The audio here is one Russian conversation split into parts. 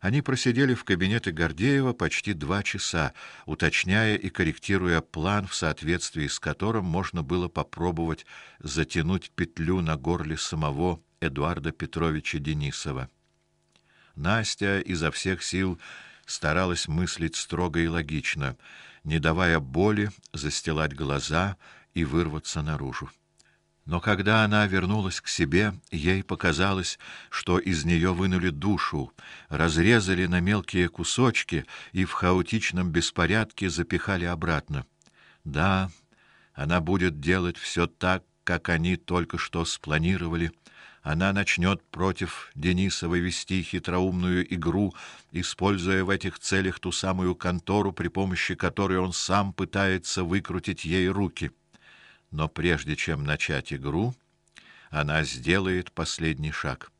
Они просидели в кабинете Гордеева почти два часа, уточняя и корректируя план, в соответствии с которым можно было попробовать затянуть петлю на горле самого Эдуарда Петровича Денисова. Настя изо всех сил старалась мыслить строго и логично, не давая боли застилать глаза и вырваться наружу. Но когда она вернулась к себе, ей показалось, что из нее вынули душу, разрезали на мелкие кусочки и в хаотичном беспорядке запихали обратно. Да, она будет делать все так, как они только что спланировали. Она начнет против Денисова вести хитроумную игру, используя в этих целях ту самую контору, при помощи которой он сам пытается выкрутить ей руки но прежде чем начать игру, она сделает последний шаг.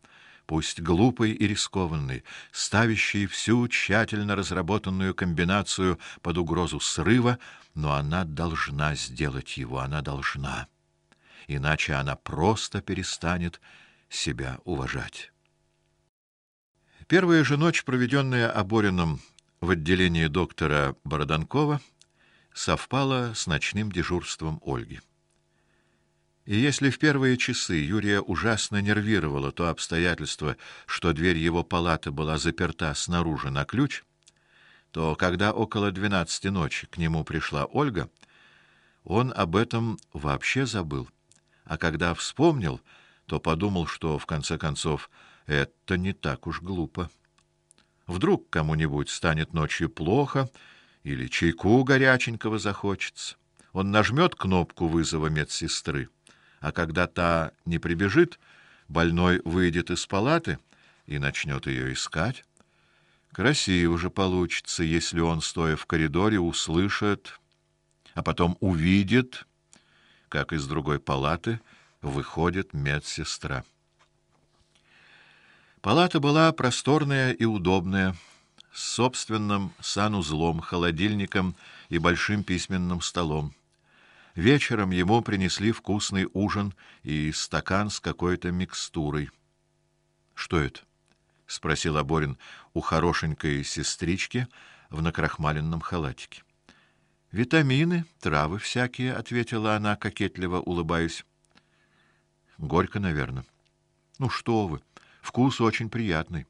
Пусть глупый и рискованный, ставящий всю тщательно разработанную комбинацию под угрозу срыва, но она должна сделать его, она должна. Иначе она просто перестанет себя уважать. Первая же ночь, проведенная Обориным в отделении доктора Бороданкова, совпала с ночным дежурством Ольги. И если в первые часы Юрия ужасно нервировало то обстоятельство, что дверь его палаты была заперта снаружи на ключ, то когда около двенадцати ночи к нему пришла Ольга, он об этом вообще забыл. А когда вспомнил, то подумал, что в конце концов это не так уж глупо. Вдруг кому-нибудь станет ночью плохо или чайку горяченького захочется. Он нажмет кнопку вызова медсестры а когда та не прибежит, больной выйдет из палаты и начнет ее искать. Красиво же получится, если он, стоя в коридоре, услышит, а потом увидит, как из другой палаты выходит медсестра. Палата была просторная и удобная, с собственным санузлом, холодильником и большим письменным столом. Вечером ему принесли вкусный ужин и стакан с какой-то микстурой. Что это? спросил Аборин у хорошенькой сестрички в накрахмаленном халатике. Витамины, травы всякие, ответила она, кокетливо улыбаясь. Горько, наверное. Ну что вы? Вкус очень приятный.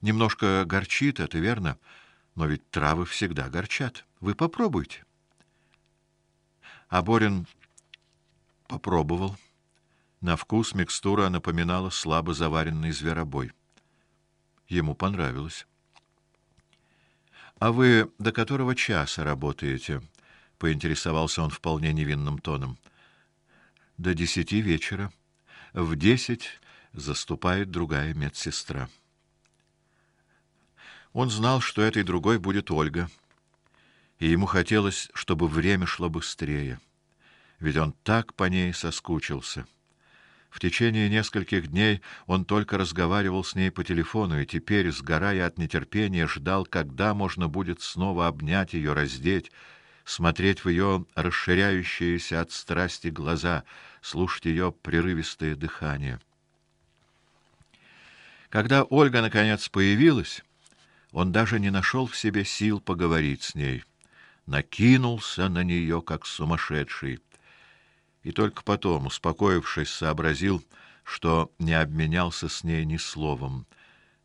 Немножко горчит, это верно, но ведь травы всегда горчат. Вы попробуйте. А Борин попробовал. На вкус микстура напоминала слабо заваренный зверобой. Ему понравилось. А вы до которого часа работаете? поинтересовался он вполне невинным тоном. До десяти вечера. В десять заступает другая медсестра. Он знал, что этой другой будет Ольга и ему хотелось, чтобы время шло быстрее. Ведь он так по ней соскучился. В течение нескольких дней он только разговаривал с ней по телефону и теперь, сгорая от нетерпения, ждал, когда можно будет снова обнять ее, раздеть, смотреть в ее расширяющиеся от страсти глаза, слушать ее прерывистое дыхание. Когда Ольга наконец появилась, он даже не нашел в себе сил поговорить с ней накинулся на нее как сумасшедший. И только потом, успокоившись, сообразил, что не обменялся с ней ни словом,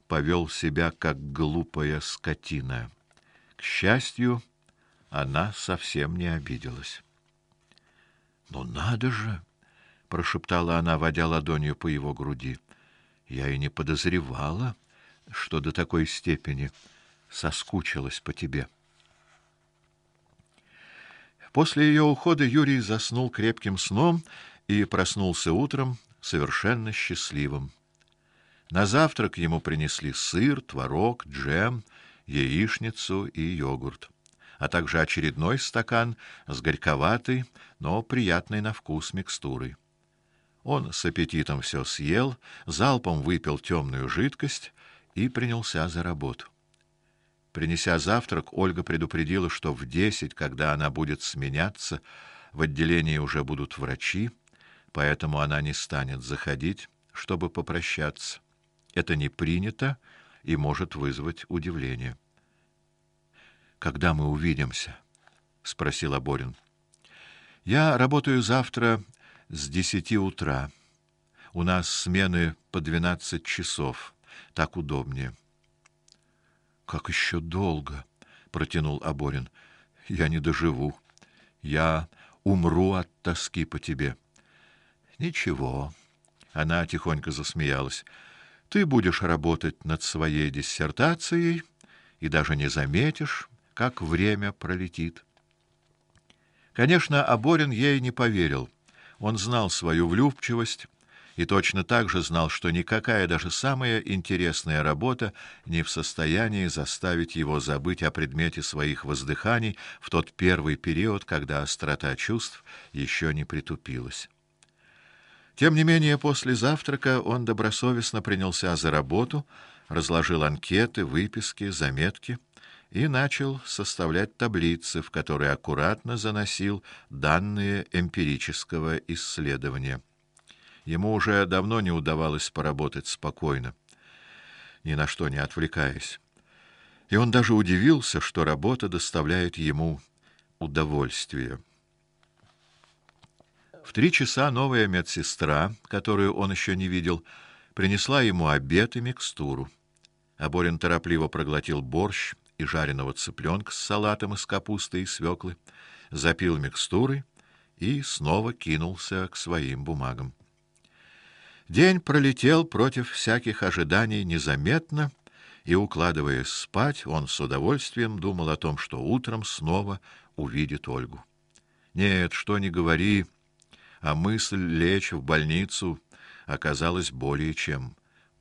повел себя как глупая скотина. К счастью, она совсем не обиделась. "Но надо же", прошептала она, водя ладонью по его груди. "Я и не подозревала, что до такой степени соскучилась по тебе". После ее ухода Юрий заснул крепким сном и проснулся утром совершенно счастливым. На завтрак ему принесли сыр, творог, джем, яичницу и йогурт, а также очередной стакан с горьковатой, но приятной на вкус микстурой. Он с аппетитом все съел, залпом выпил темную жидкость и принялся за работу. Принеся завтрак, Ольга предупредила, что в десять, когда она будет сменяться, в отделении уже будут врачи, поэтому она не станет заходить, чтобы попрощаться. Это не принято и может вызвать удивление. Когда мы увидимся? спросил Аборин. Я работаю завтра с десяти утра. У нас смены по двенадцать часов. Так удобнее. Как еще долго, протянул Аборин. Я не доживу. Я умру от тоски по тебе. Ничего. Она тихонько засмеялась. Ты будешь работать над своей диссертацией и даже не заметишь, как время пролетит. Конечно, Аборин ей не поверил. Он знал свою влюбчивость и точно так же знал, что никакая даже самая интересная работа не в состоянии заставить его забыть о предмете своих воздыханий в тот первый период, когда острота чувств еще не притупилась. Тем не менее, после завтрака он добросовестно принялся за работу, разложил анкеты, выписки, заметки и начал составлять таблицы, в которые аккуратно заносил данные эмпирического исследования. Ему уже давно не удавалось поработать спокойно, ни на что не отвлекаясь. И он даже удивился, что работа доставляет ему удовольствие. В три часа новая медсестра, которую он еще не видел, принесла ему обед и микстуру. Аборин торопливо проглотил борщ и жареного цыпленка с салатом из капусты и свеклы, запил микстурой и снова кинулся к своим бумагам. День пролетел против всяких ожиданий незаметно, и укладываясь спать, он с удовольствием думал о том, что утром снова увидит Ольгу. Нет, что ни говори, а мысль лечь в больницу оказалась более чем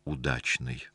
удачной.